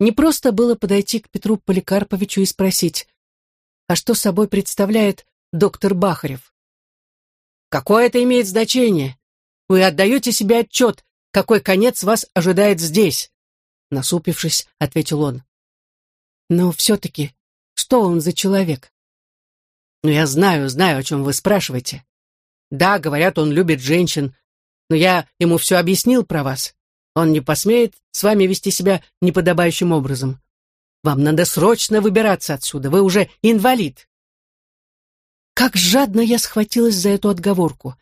Не просто было подойти к Петру Поликарповичу и спросить, а что собой представляет доктор Бахарев? Какое это имеет значение? Вы отдаете себе отчет, какой конец вас ожидает здесь? Насупившись, ответил он. Но все-таки, что он за человек? Ну, я знаю, знаю, о чем вы спрашиваете. Да, говорят, он любит женщин, но я ему все объяснил про вас. Он не посмеет с вами вести себя неподобающим образом. Вам надо срочно выбираться отсюда, вы уже инвалид. Как жадно я схватилась за эту отговорку.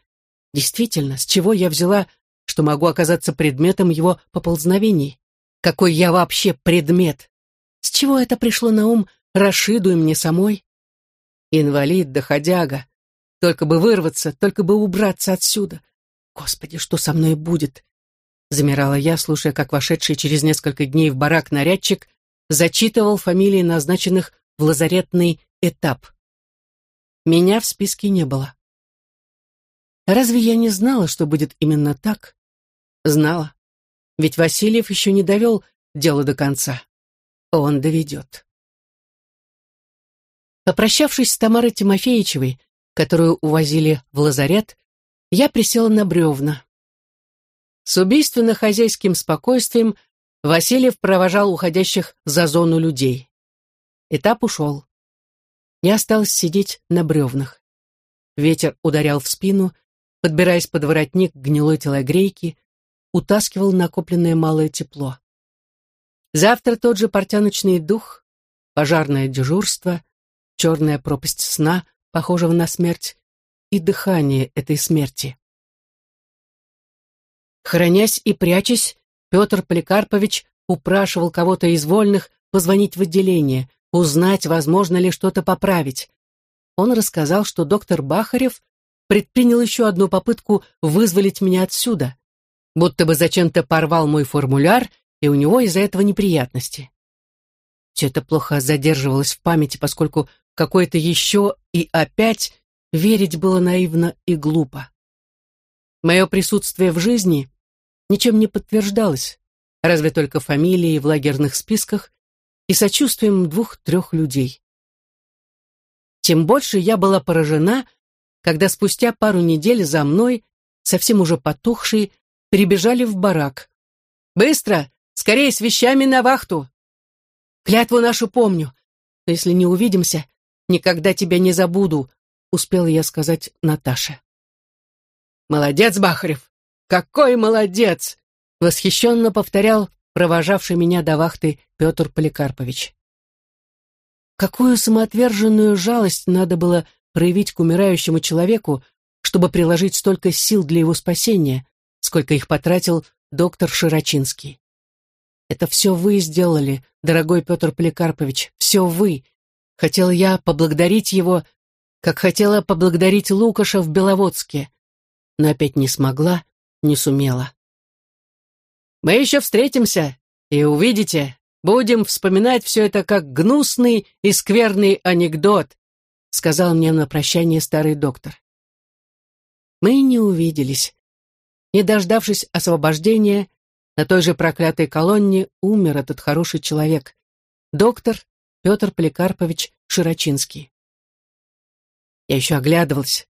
Действительно, с чего я взяла, что могу оказаться предметом его поползновений? Какой я вообще предмет? С чего это пришло на ум Рашиду и мне самой? Инвалид, доходяга. Только бы вырваться, только бы убраться отсюда. Господи, что со мной будет? Замирала я, слушая, как вошедший через несколько дней в барак нарядчик зачитывал фамилии назначенных в лазаретный этап. Меня в списке не было. Разве я не знала, что будет именно так? Знала. Ведь Васильев еще не довел дело до конца. Он доведет. Попрощавшись с Тамарой Тимофеевичевой, которую увозили в лазарет, я присела на бревна. С убийственно-хозяйским спокойствием Васильев провожал уходящих за зону людей. Этап ушел. Я осталась сидеть на бревнах. Ветер ударял в спину, подбираясь под воротник гнилой телогрейки, утаскивал накопленное малое тепло. Завтра тот же портяночный дух, пожарное дежурство, черная пропасть сна, похожего на смерть, и дыхание этой смерти. Хранясь и прячась, Петр Поликарпович упрашивал кого-то из вольных позвонить в отделение, узнать, возможно ли что-то поправить. Он рассказал, что доктор Бахарев предпринял еще одну попытку вызволить меня отсюда, будто бы зачем-то порвал мой формуляр, и у него из-за этого неприятности. Все это плохо задерживалось в памяти, поскольку какое-то еще и опять верить было наивно и глупо. Мое присутствие в жизни ничем не подтверждалось, разве только фамилией в лагерных списках и сочувствием двух-трех людей. Тем больше я была поражена, когда спустя пару недель за мной, совсем уже потухшие, прибежали в барак. «Быстро! Скорее с вещами на вахту! Клятву нашу помню, но если не увидимся, никогда тебя не забуду», успела я сказать Наташе. «Молодец, Бахарев! Какой молодец!» восхищенно повторял провожавший меня до вахты Петр Поликарпович. Какую самоотверженную жалость надо было проявить к умирающему человеку, чтобы приложить столько сил для его спасения, сколько их потратил доктор Широчинский. Это все вы сделали, дорогой Петр Поликарпович, все вы. Хотел я поблагодарить его, как хотела поблагодарить Лукаша в Беловодске, но опять не смогла, не сумела. Мы еще встретимся, и увидите, будем вспоминать все это как гнусный и скверный анекдот, сказал мне на прощание старый доктор. Мы не увиделись. Не дождавшись освобождения, на той же проклятой колонне умер этот хороший человек, доктор Петр Поликарпович Широчинский. Я еще оглядывался.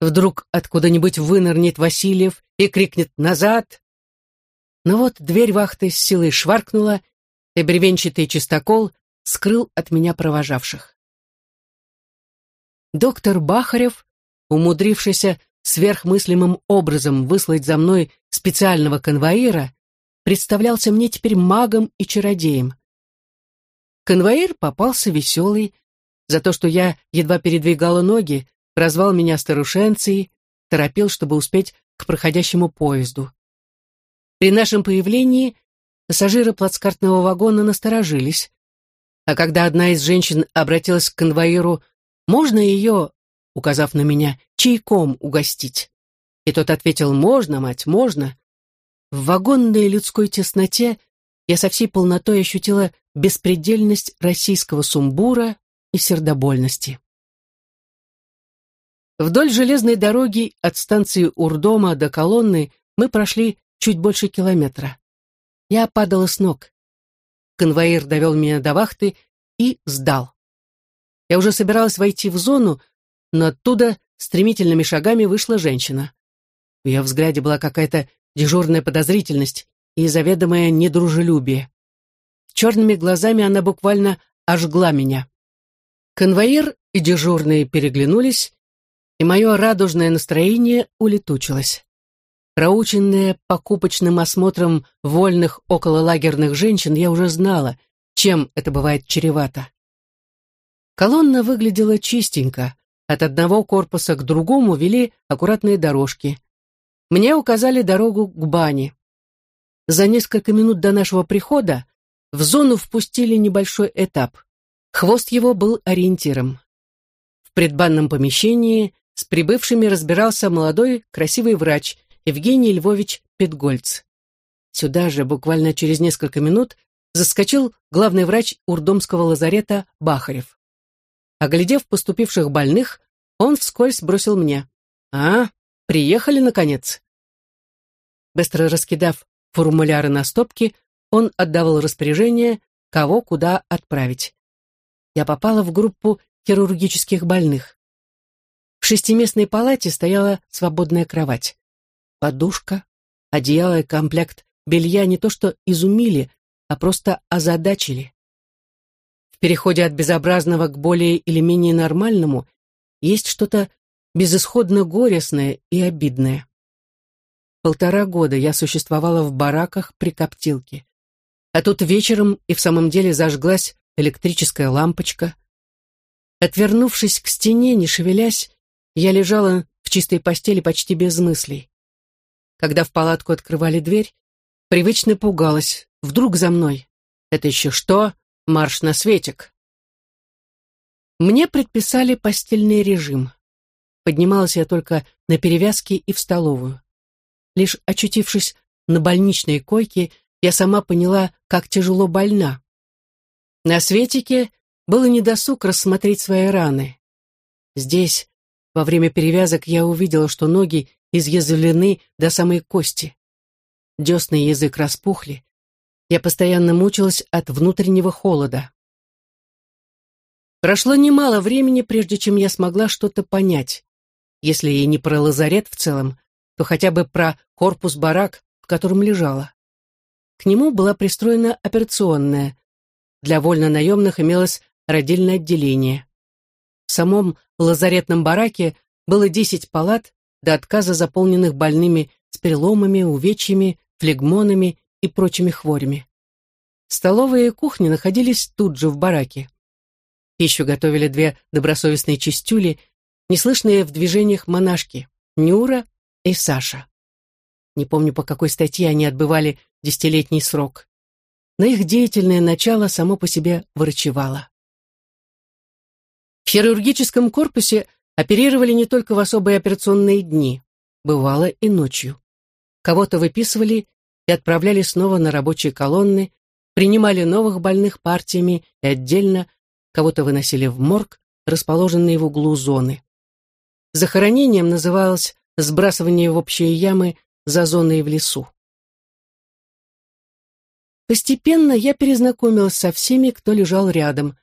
Вдруг откуда-нибудь вынырнет Васильев и крикнет «Назад!». Но вот дверь вахты с силой шваркнула, и бревенчатый чистокол скрыл от меня провожавших. Доктор Бахарев, умудрившийся сверхмыслимым образом выслать за мной специального конвоира, представлялся мне теперь магом и чародеем. Конвоир попался веселый, за то, что я едва передвигала ноги, прозвал меня старушенцией, торопил, чтобы успеть к проходящему поезду. При нашем появлении пассажиры плацкартного вагона насторожились, а когда одна из женщин обратилась к конвоиру «Можно ее, указав на меня, чайком угостить?» И тот ответил «Можно, мать, можно». В вагонной людской тесноте я со всей полнотой ощутила беспредельность российского сумбура и сердобольности. Вдоль железной дороги от станции Урдома до колонны мы прошли чуть больше километра. Я падала с ног. конвоир довел меня до вахты и сдал. Я уже собиралась войти в зону, но оттуда стремительными шагами вышла женщина. В ее взгляде была какая-то дежурная подозрительность и заведомое недружелюбие. Черными глазами она буквально ожгла меня. Конвоир и дежурные переглянулись, и мое радужное настроение улетучилось. Проученная покупочным осмотром вольных окололагерных женщин, я уже знала, чем это бывает чревато. Колонна выглядела чистенько. От одного корпуса к другому вели аккуратные дорожки. Мне указали дорогу к бане. За несколько минут до нашего прихода в зону впустили небольшой этап. Хвост его был ориентиром. В предбанном помещении с прибывшими разбирался молодой, красивый врач Евгений Львович Петгольц. Сюда же, буквально через несколько минут, заскочил главный врач Урдомского лазарета Бахарев. Оглядев поступивших больных, он вскользь бросил мне. «А, приехали, наконец!» Быстро раскидав формуляры на стопки, он отдавал распоряжение, кого куда отправить. Я попала в группу хирургических больных. Шестиместной палате стояла свободная кровать. Подушка, одеяло и комплект белья не то что изумили, а просто озадачили. В переходе от безобразного к более или менее нормальному есть что-то безысходно горестное и обидное. Полтора года я существовала в бараках при коптилке. А тут вечером и в самом деле зажглась электрическая лампочка. Отвернувшись к стене, не шевелясь, я лежала в чистой постели почти без мыслей. Когда в палатку открывали дверь, привычно пугалась. Вдруг за мной. Это еще что? Марш на светик. Мне предписали постельный режим. Поднималась я только на перевязки и в столовую. Лишь очутившись на больничной койке, я сама поняла, как тяжело больна. На светике было недосуг рассмотреть свои раны. Здесь, во время перевязок, я увидела, что ноги изъязвлены до самой кости. Десны и язык распухли. Я постоянно мучилась от внутреннего холода. Прошло немало времени, прежде чем я смогла что-то понять. Если и не про лазарет в целом, то хотя бы про корпус-барак, в котором лежала. К нему была пристроена операционная. Для вольно-наемных имелось родильное отделение. В самом лазаретном бараке было 10 палат, до отказа заполненных больными с переломами, увечьями, флегмонами и прочими хворями. Столовая и кухня находились тут же в бараке. Пищу готовили две добросовестные чистюли, неслышные в движениях монашки, Нюра и Саша. Не помню, по какой статье они отбывали десятилетний срок. Но их деятельное начало само по себе врачевало. В хирургическом корпусе оперировали не только в особые операционные дни, бывало и ночью. Кого-то выписывали и отправляли снова на рабочие колонны, принимали новых больных партиями и отдельно кого-то выносили в морг, расположенный в углу зоны. Захоронением называлось сбрасывание в общие ямы за зоной в лесу. Постепенно я перезнакомилась со всеми, кто лежал рядом.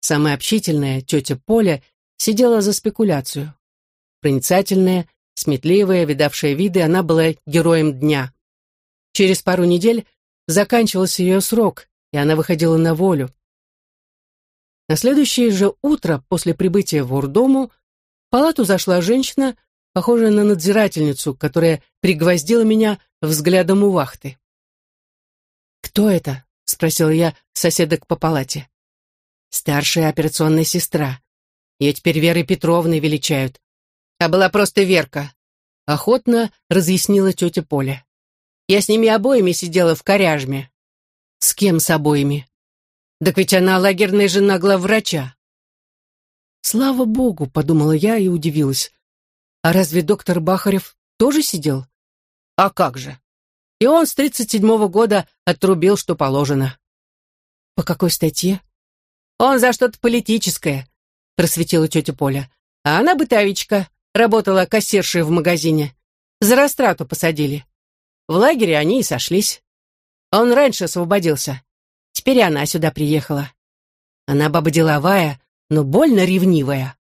Самая общительная, тетя Поля, сидела за спекуляцию. Проницательная, сметливая, видавшая виды, она была героем дня. Через пару недель заканчивался ее срок, и она выходила на волю. На следующее же утро после прибытия в Урдому в палату зашла женщина, похожая на надзирательницу, которая пригвоздила меня взглядом у вахты. «Кто это?» — спросила я соседок по палате. «Старшая операционная сестра. Ее теперь Верой Петровной величают. А была просто Верка», — охотно разъяснила тетя Поля. «Я с ними обоими сидела в коряжме». «С кем с обоими?» «Так ведь она лагерная жена главврача». «Слава богу», — подумала я и удивилась. «А разве доктор Бахарев тоже сидел?» «А как же? И он с тридцать седьмого года отрубил, что положено. По какой статье? Он за что-то политическое, просветила тетя Поля. А она бытовичка, работала кассиршей в магазине. За растрату посадили. В лагере они и сошлись. Он раньше освободился. Теперь она сюда приехала. Она баба деловая, но больно ревнивая.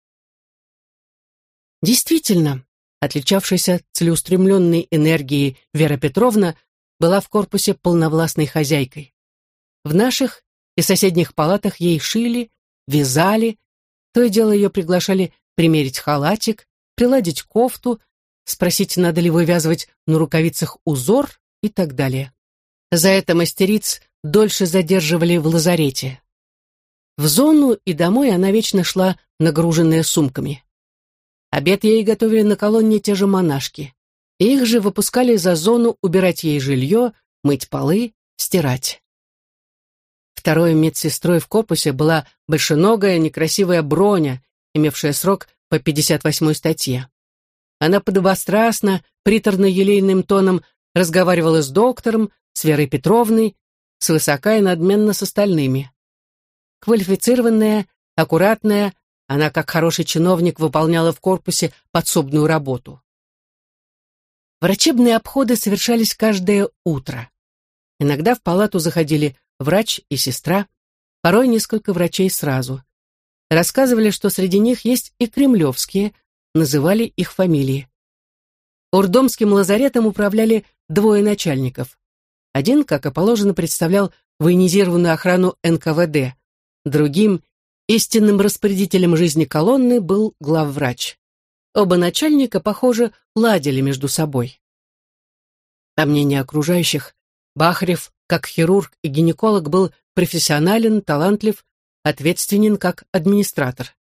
Действительно, отличавшаяся целеустремленной энергией Вера Петровна была в корпусе полновластной хозяйкой. В наших и соседних палатах ей шили, вязали, то и дело ее приглашали примерить халатик, приладить кофту, спросить, надо ли вывязывать на рукавицах узор и так далее. За это мастериц дольше задерживали в лазарете. В зону и домой она вечно шла, нагруженная сумками. Обед ей готовили на колонне те же монашки. Их же выпускали за зону убирать ей жилье, мыть полы, стирать. Второй медсестрой в корпусе была большеногая, некрасивая Броня, имевшая срок по 58-й статье. Она подобострастно, приторно-елейным тоном разговаривала с доктором, с Верой Петровной, свысока и надменно с остальными. Квалифицированная, аккуратная, она, как хороший чиновник, выполняла в корпусе подсобную работу. Врачебные обходы совершались каждое утро. Иногда в палату заходили врач и сестра, порой несколько врачей сразу. Рассказывали, что среди них есть и кремлевские, называли их фамилии. Урдомским лазаретом управляли двое начальников. Один, как и положено, представлял военизированную охрану НКВД, другим, истинным распорядителем жизни колонны, был главврач. Оба начальника, похоже, ладили между собой. По мнению окружающих, Бахарев, как хирург и гинеколог, был профессионален, талантлив, ответственен как администратор.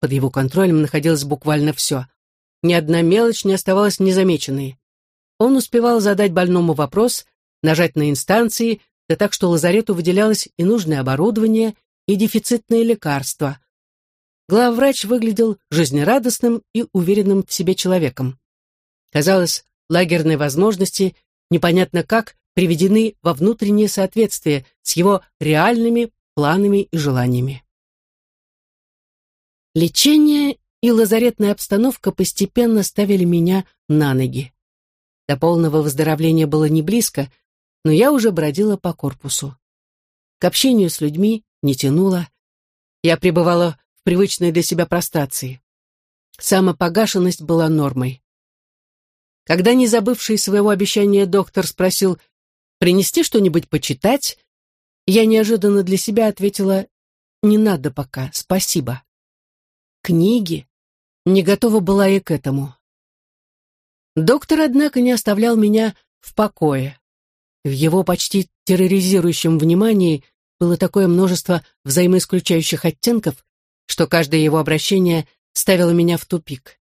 Под его контролем находилось буквально все. Ни одна мелочь не оставалась незамеченной. Он успевал задать больному вопрос, нажать на инстанции, да так, что лазарету выделялось и нужное оборудование, и дефицитные лекарства. Главврач выглядел жизнерадостным и уверенным в себе человеком. Казалось, лагерные возможности непонятно как приведены во внутреннее соответствие с его реальными планами и желаниями. Лечение и лазаретная обстановка постепенно ставили меня на ноги. До полного выздоровления было не близко, но я уже бродила по корпусу. К общению с людьми не тянуло. Я пребывала в привычной для себя прострации. Самопогашенность была нормой. Когда не забывший своего обещания доктор спросил «принести что-нибудь почитать», я неожиданно для себя ответила «не надо пока, спасибо». Книги? Не готова была и к этому. Доктор, однако, не оставлял меня в покое. В его почти терроризирующем внимании было такое множество взаимоисключающих оттенков, что каждое его обращение ставило меня в тупик.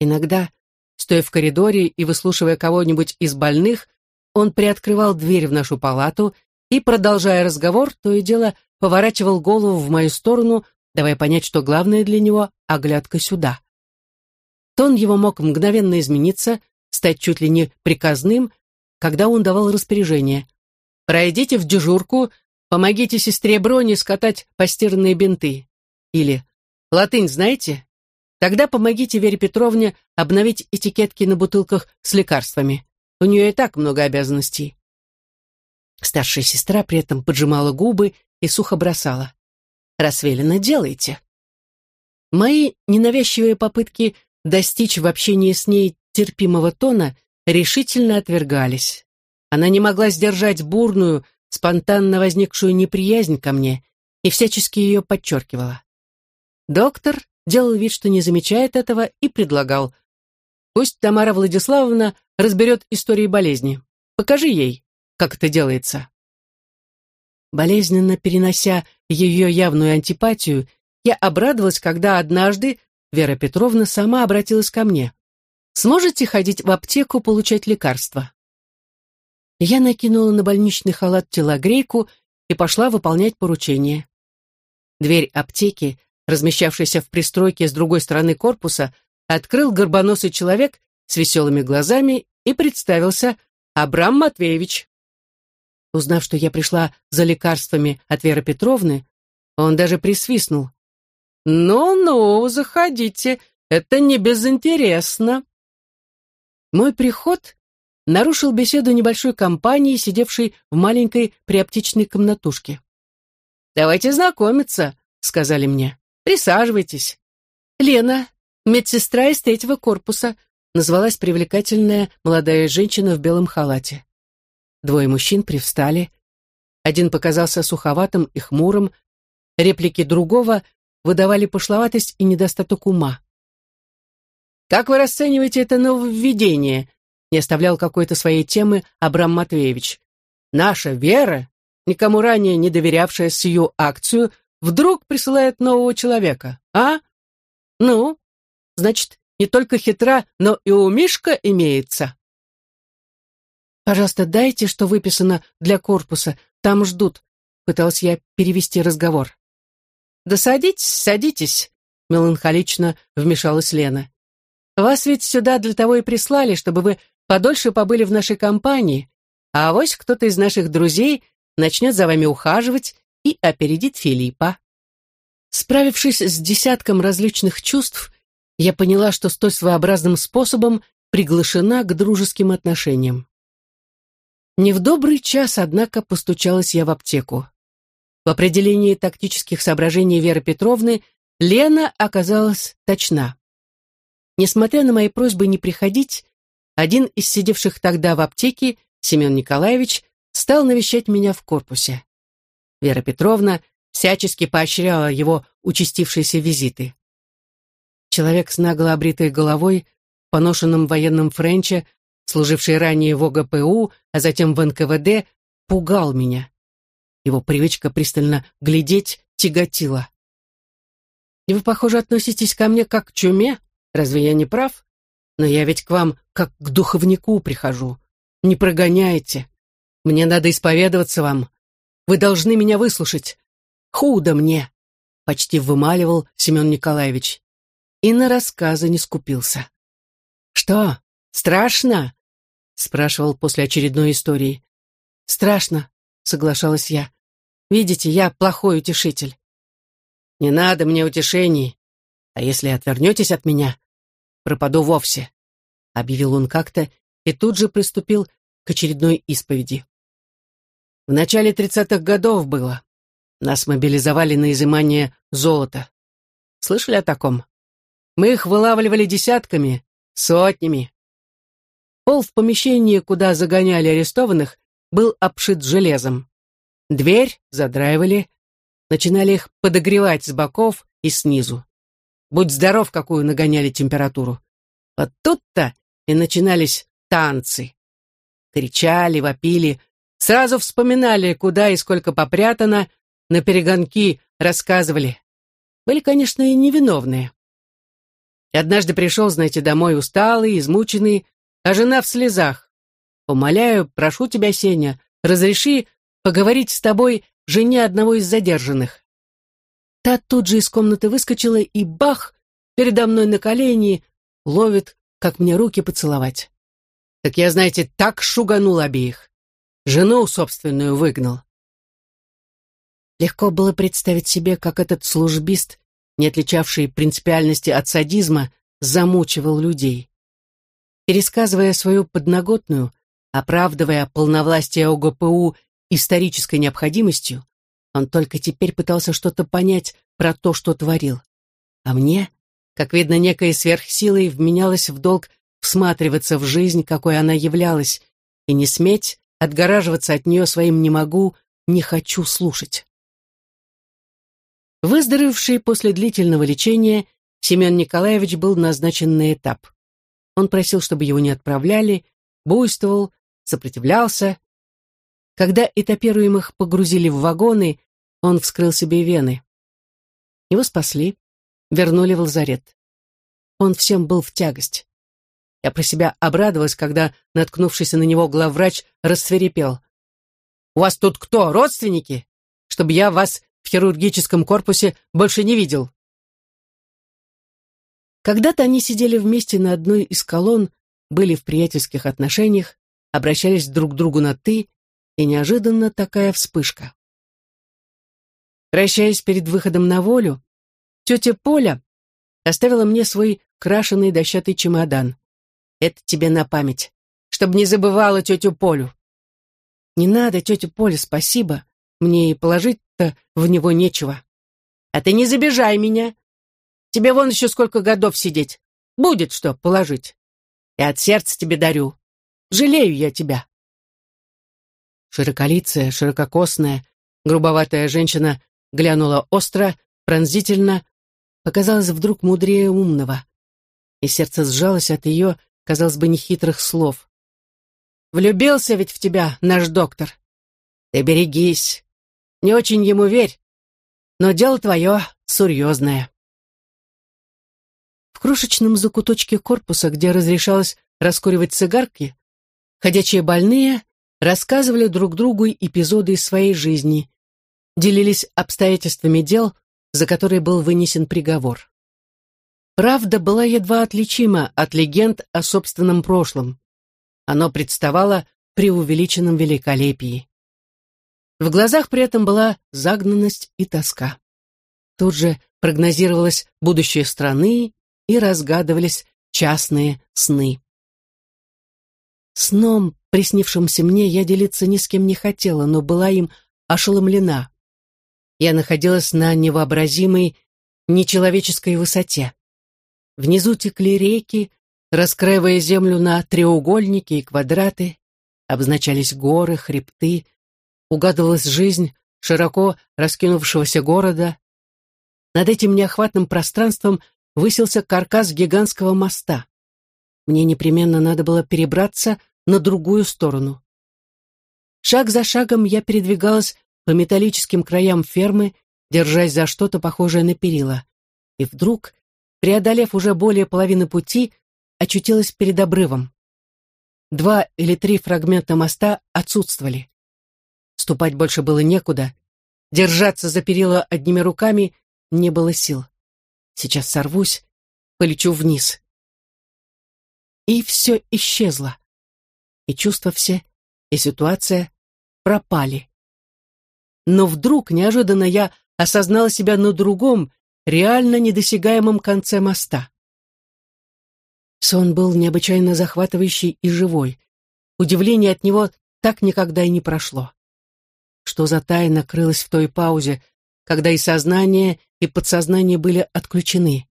Иногда, стоя в коридоре и выслушивая кого-нибудь из больных, он приоткрывал дверь в нашу палату и, продолжая разговор, то и дело поворачивал голову в мою сторону, давая понять, что главное для него — оглядка сюда. Тон его мог мгновенно измениться, стать чуть ли не приказным, когда он давал распоряжение. «Пройдите в дежурку, помогите сестре Броне скатать постиранные бинты». Или «Латынь знаете? Тогда помогите Вере Петровне обновить этикетки на бутылках с лекарствами. У нее и так много обязанностей». Старшая сестра при этом поджимала губы и сухо бросала. Раз велено, делайте. Мои ненавязчивые попытки достичь в общении с ней терпимого тона решительно отвергались. Она не могла сдержать бурную, спонтанно возникшую неприязнь ко мне и всячески ее подчеркивала. Доктор делал вид, что не замечает этого, и предлагал. Пусть Тамара Владиславовна разберет истории болезни. Покажи ей, как это делается. Болезненно перенося ее явную антипатию, я обрадовалась, когда однажды Вера Петровна сама обратилась ко мне. «Сможете ходить в аптеку получать лекарства?» Я накинула на больничный халат телогрейку и пошла выполнять поручение. Дверь аптеки, размещавшейся в пристройке с другой стороны корпуса, открыл горбоносый человек с веселыми глазами и представился Абрам Матвеевич. Узнав, что я пришла за лекарствами от Веры Петровны, он даже присвистнул. «Ну-ну, заходите, это не безинтересно». Мой приход нарушил беседу небольшой компании, сидевшей в маленькой приоптичной комнатушке. «Давайте знакомиться», — сказали мне. «Присаживайтесь». «Лена, медсестра из третьего корпуса», — назвалась привлекательная молодая женщина в белом халате. Двое мужчин привстали. Один показался суховатым и хмурым. Реплики другого выдавали пошловатость и недостаток ума. «Как вы расцениваете это нововведение?» не оставлял какой-то своей темы Абрам Матвеевич. «Наша вера, никому ранее не доверявшая сию акцию, вдруг присылает нового человека, а? Ну, значит, не только хитра, но и у Мишка имеется». «Пожалуйста, дайте, что выписано для корпуса, там ждут», пыталась я перевести разговор. «Да садитесь, садитесь», меланхолично вмешалась Лена. «Вас ведь сюда для того и прислали, чтобы вы подольше побыли в нашей компании, а авось кто-то из наших друзей начнет за вами ухаживать и опередит Филиппа». Справившись с десятком различных чувств, я поняла, что столь своеобразным способом приглашена к дружеским отношениям. Не в добрый час, однако, постучалась я в аптеку. В определении тактических соображений Веры Петровны Лена оказалась точна. Несмотря на мои просьбы не приходить, один из сидевших тогда в аптеке, Семен Николаевич, стал навещать меня в корпусе. Вера Петровна всячески поощряла его участившиеся визиты. Человек с нагло обритой головой, поношенным военным френче, служивший ранее в ОГПУ, а затем в НКВД, пугал меня. Его привычка пристально глядеть тяготила. «И вы, похоже, относитесь ко мне как к чуме? Разве я не прав? Но я ведь к вам как к духовнику прихожу. Не прогоняйте. Мне надо исповедоваться вам. Вы должны меня выслушать. Худо мне!» Почти вымаливал Семен Николаевич. И на рассказы не скупился. «Что, страшно?» спрашивал после очередной истории. «Страшно», — соглашалась я. «Видите, я плохой утешитель». «Не надо мне утешений. А если отвернетесь от меня, пропаду вовсе», — объявил он как-то и тут же приступил к очередной исповеди. В начале тридцатых годов было. Нас мобилизовали на изымание золота. Слышали о таком? Мы их вылавливали десятками, сотнями. Пол в помещении, куда загоняли арестованных, был обшит железом. Дверь задраивали, начинали их подогревать с боков и снизу. Будь здоров, какую нагоняли температуру. Вот тут-то и начинались танцы. Кричали, вопили, сразу вспоминали, куда и сколько попрятано, на перегонки рассказывали. Были, конечно, и невиновные. И однажды пришел, знаете, домой усталый, измученный, а жена в слезах. «Умоляю, прошу тебя, Сеня, разреши поговорить с тобой жене одного из задержанных». Та тут же из комнаты выскочила и бах, передо мной на колени, ловит, как мне руки поцеловать. Так я, знаете, так шуганул обеих. Жену собственную выгнал. Легко было представить себе, как этот службист, не отличавший принципиальности от садизма, замучивал людей. Пересказывая свою подноготную, оправдывая полновластие ОГПУ исторической необходимостью, он только теперь пытался что-то понять про то, что творил. А мне, как видно, некой сверхсилой вменялось в долг всматриваться в жизнь, какой она являлась, и не сметь отгораживаться от нее своим «не могу», «не хочу слушать». Выздоровевший после длительного лечения, Семен Николаевич был назначен на этап. Он просил, чтобы его не отправляли, буйствовал, сопротивлялся. Когда этапируемых погрузили в вагоны, он вскрыл себе вены. Его спасли, вернули в лазарет. Он всем был в тягость. Я про себя обрадовалась, когда, наткнувшийся на него главврач, рассверепел. «У вас тут кто, родственники? Чтобы я вас в хирургическом корпусе больше не видел». Когда-то они сидели вместе на одной из колонн, были в приятельских отношениях, обращались друг к другу на «ты», и неожиданно такая вспышка. Прощаясь перед выходом на волю, тетя Поля оставила мне свой крашеный дощатый чемодан. Это тебе на память, чтобы не забывала тетю Полю. Не надо, тетя Поля, спасибо. Мне и положить класть-то в него нечего. А ты не забежай меня. Тебе вон еще сколько годов сидеть. Будет что положить. И от сердца тебе дарю. Жалею я тебя. Широколицая, ширококосная, грубоватая женщина глянула остро, пронзительно, показалась вдруг мудрее умного. И сердце сжалось от ее, казалось бы, нехитрых слов. «Влюбился ведь в тебя наш доктор. Ты берегись. Не очень ему верь. Но дело твое серьезное». В крошечном закуточке корпуса, где разрешалось раскуривать цигарки, ходячие больные рассказывали друг другу эпизоды из своей жизни, делились обстоятельствами дел, за которые был вынесен приговор. Правда была едва отличима от легенд о собственном прошлом. Оно представало преувеличенном великолепии. В глазах при этом была загнанность и тоска. Тут же прогнозировалось будущее страны и разгадывались частные сны. Сном, приснившимся мне, я делиться ни с кем не хотела, но была им ошеломлена. Я находилась на невообразимой, нечеловеческой высоте. Внизу текли реки, раскраивая землю на треугольники и квадраты, обозначались горы, хребты, угадывалась жизнь широко раскинувшегося города. Над этим неохватным пространством высился каркас гигантского моста. Мне непременно надо было перебраться на другую сторону. Шаг за шагом я передвигалась по металлическим краям фермы, держась за что-то похожее на перила. И вдруг, преодолев уже более половины пути, очутилась перед обрывом. Два или три фрагмента моста отсутствовали. Ступать больше было некуда. Держаться за перила одними руками не было сил. Сейчас сорвусь, полечу вниз. И все исчезло. И чувства все, и ситуация пропали. Но вдруг, неожиданно, я осознала себя на другом, реально недосягаемом конце моста. Сон был необычайно захватывающий и живой. Удивление от него так никогда и не прошло. Что за тайна крылась в той паузе, когда и сознание, и подсознание были отключены?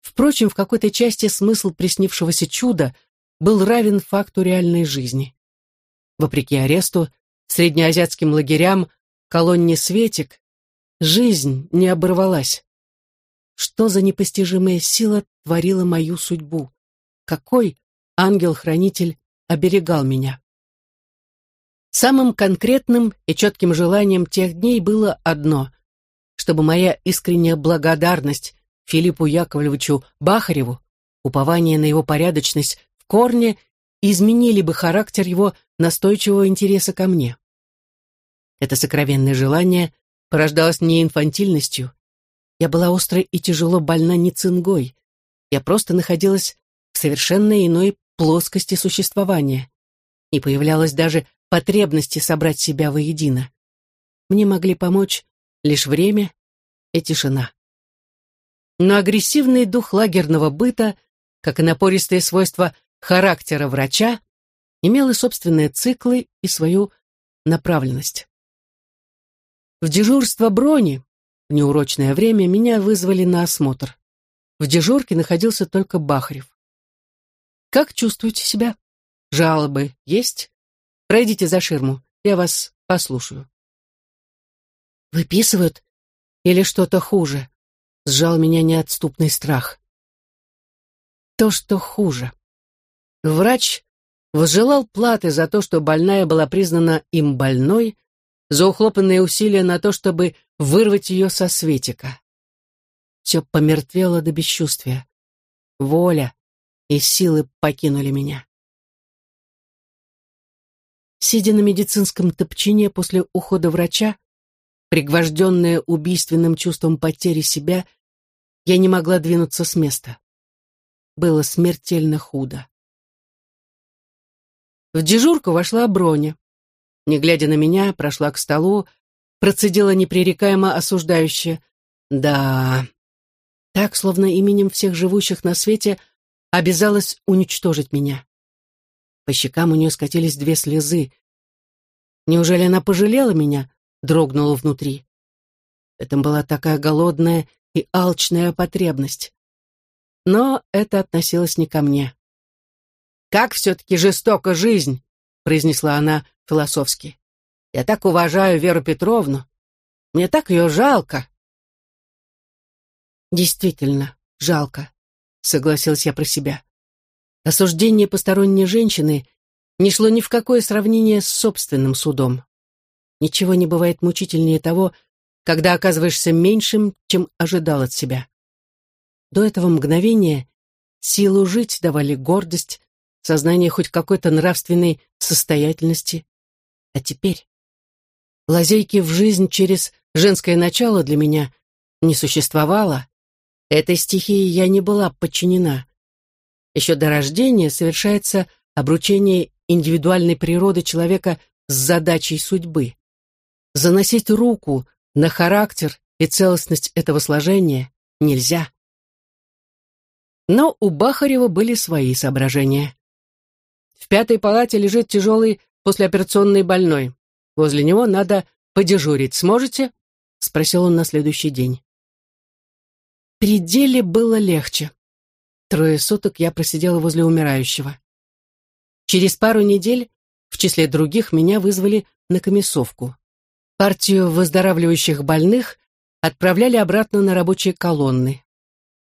Впрочем, в какой-то части смысл приснившегося чуда был равен факту реальной жизни. Вопреки аресту, среднеазиатским лагерям, колонне Светик, жизнь не оборвалась. Что за непостижимая сила творила мою судьбу? Какой ангел-хранитель оберегал меня? Самым конкретным и четким желанием тех дней было одно — чтобы моя искренняя благодарность Филиппу Яковлевичу Бахареву, упование на его порядочность в корне изменили бы характер его настойчивого интереса ко мне. Это сокровенное желание порождалось не инфантильностью. Я была остро и тяжело больна не цингой. Я просто находилась в совершенно иной плоскости существования. Не появлялось даже потребности собрать себя воедино. Мне могли помочь лишь время и тишина. Но агрессивный дух лагерного быта, как и напористые свойства характера врача, имел и собственные циклы, и свою направленность. В дежурство брони в неурочное время меня вызвали на осмотр. В дежурке находился только Бахарев. «Как чувствуете себя? Жалобы есть? Пройдите за ширму, я вас послушаю». «Выписывают? Или что-то хуже?» Сжал меня неотступный страх. То, что хуже. Врач возжелал платы за то, что больная была признана им больной, за ухлопанные усилия на то, чтобы вырвать ее со светика. Все помертвело до бесчувствия. Воля и силы покинули меня. Сидя на медицинском топчине после ухода врача, пригвожденная убийственным чувством потери себя, я не могла двинуться с места. Было смертельно худо. В дежурку вошла Броня не глядя на меня, прошла к столу, процедила непререкаемо осуждающе. Да, так, словно именем всех живущих на свете, обязалась уничтожить меня. По щекам у нее скатились две слезы. Неужели она пожалела меня, дрогнуло внутри. Это была такая голодная и алчная потребность. Но это относилось не ко мне. «Как все-таки жестока жизнь!» — произнесла она философски. «Я так уважаю Веру Петровну. Мне так ее жалко!» «Действительно, жалко», — согласилась я про себя. Осуждение посторонней женщины не шло ни в какое сравнение с собственным судом. Ничего не бывает мучительнее того, когда оказываешься меньшим, чем ожидал от себя. До этого мгновения силу жить давали гордость, сознание хоть какой-то нравственной состоятельности. А теперь лазейки в жизнь через женское начало для меня не существовало. Этой стихии я не была подчинена. Еще до рождения совершается обручение индивидуальной природы человека с задачей судьбы. Заносить руку на характер и целостность этого сложения нельзя. Но у Бахарева были свои соображения. В пятой палате лежит тяжелый послеоперационный больной. Возле него надо подежурить. Сможете? Спросил он на следующий день. При деле было легче. Трое суток я просидела возле умирающего. Через пару недель, в числе других, меня вызвали на комиссовку. Партию выздоравливающих больных отправляли обратно на рабочие колонны.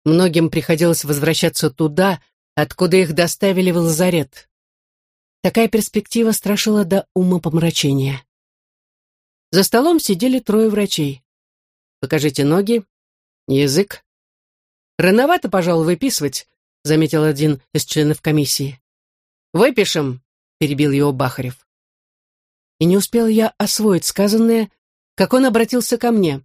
Многим приходилось возвращаться туда, откуда их доставили в лазарет. Такая перспектива страшила до умопомрачения. За столом сидели трое врачей. «Покажите ноги, язык». «Рановато, пожалуй, выписывать», — заметил один из членов комиссии. «Выпишем», — перебил его Бахарев и не успел я освоить сказанное, как он обратился ко мне.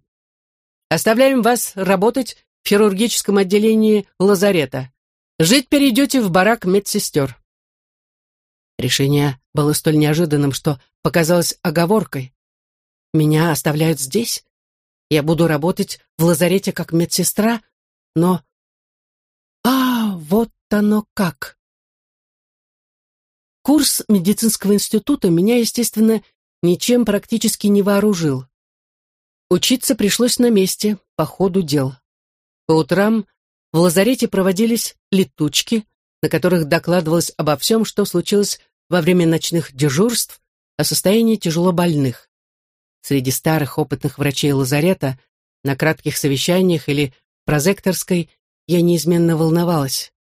«Оставляем вас работать в хирургическом отделении лазарета. Жить перейдете в барак медсестер». Решение было столь неожиданным, что показалось оговоркой. «Меня оставляют здесь? Я буду работать в лазарете как медсестра, но...» «А, вот оно как!» Курс медицинского института меня, естественно, ничем практически не вооружил. Учиться пришлось на месте, по ходу дел. По утрам в лазарете проводились летучки, на которых докладывалось обо всем, что случилось во время ночных дежурств, о состоянии тяжелобольных. Среди старых опытных врачей лазарета на кратких совещаниях или прозекторской я неизменно волновалась.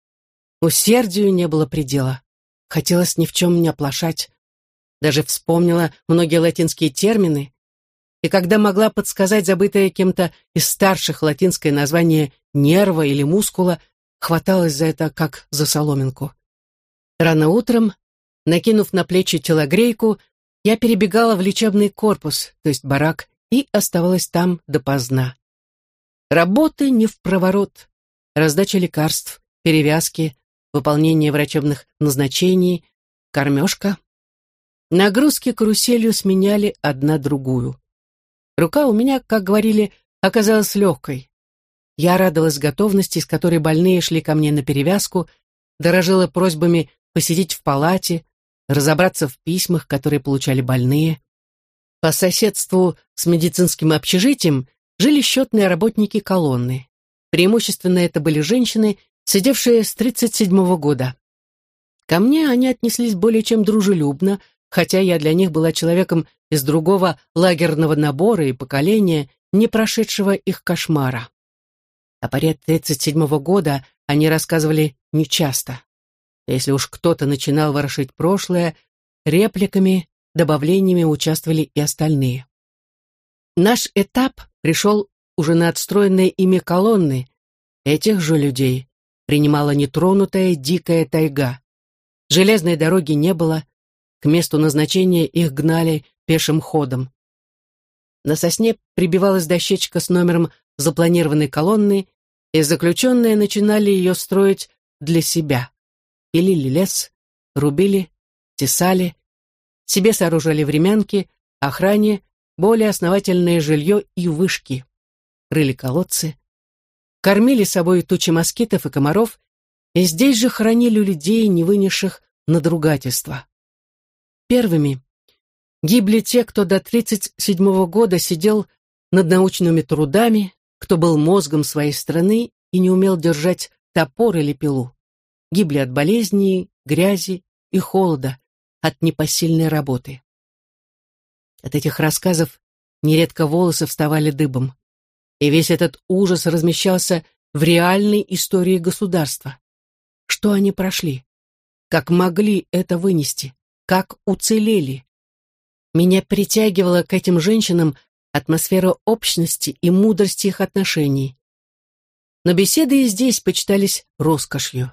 Усердию не было предела. Хотелось ни в чем не оплошать. Даже вспомнила многие латинские термины. И когда могла подсказать забытое кем-то из старших латинское название нерва или мускула, хваталась за это как за соломинку. Рано утром, накинув на плечи телогрейку, я перебегала в лечебный корпус, то есть барак, и оставалась там допоздна. Работы не в проворот. Раздача лекарств, перевязки, выполнение врачебных назначений, кормежка. Нагрузки каруселью сменяли одна другую. Рука у меня, как говорили, оказалась легкой. Я радовалась готовности, с которой больные шли ко мне на перевязку, дорожила просьбами посидеть в палате, разобраться в письмах, которые получали больные. По соседству с медицинским общежитием жили счетные работники колонны. Преимущественно это были женщины сидевшие с 37-го года. Ко мне они отнеслись более чем дружелюбно, хотя я для них была человеком из другого лагерного набора и поколения, не прошедшего их кошмара. О паре 37-го года они рассказывали нечасто. Если уж кто-то начинал ворошить прошлое, репликами, добавлениями участвовали и остальные. Наш этап пришел уже на отстроенные ими колонны. Этих же людей принимала нетронутая дикая тайга. Железной дороги не было, к месту назначения их гнали пешим ходом. На сосне прибивалась дощечка с номером запланированной колонны, и заключенные начинали ее строить для себя. Пилили лес, рубили, тесали, себе сооружали времянки, охране, более основательное жилье и вышки. Рыли колодцы, кормили собой тучи москитов и комаров, и здесь же хранили людей, не вынесших надругательства. Первыми Гибли те, кто до 37 года сидел над научными трудами, кто был мозгом своей страны и не умел держать топор или пилу. Гибли от болезней, грязи и холода, от непосильной работы. От этих рассказов нередко волосы вставали дыбом. И весь этот ужас размещался в реальной истории государства. Что они прошли? Как могли это вынести? Как уцелели? Меня притягивала к этим женщинам атмосфера общности и мудрости их отношений. Но беседы и здесь почитались роскошью.